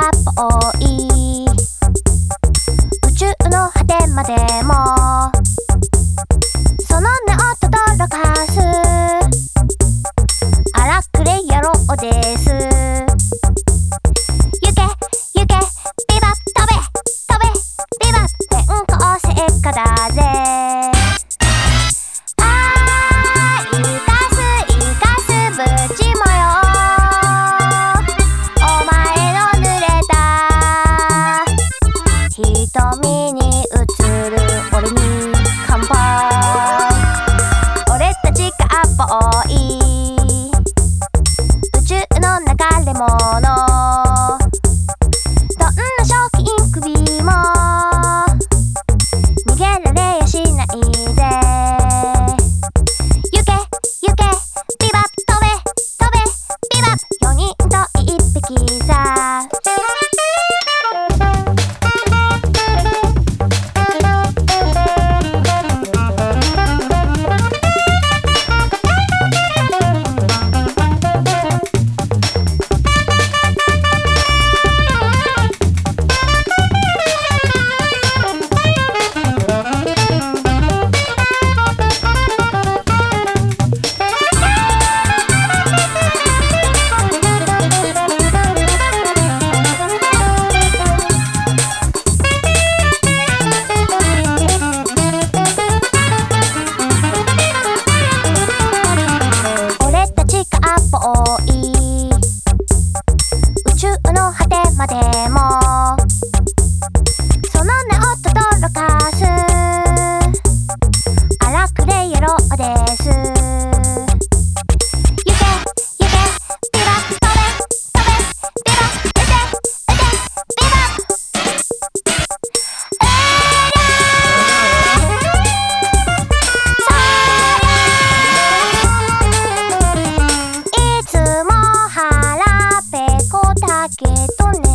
アップ多い宇宙の果てまでも。その名をとどろかす。荒くれ野郎です。も。まで。けどね。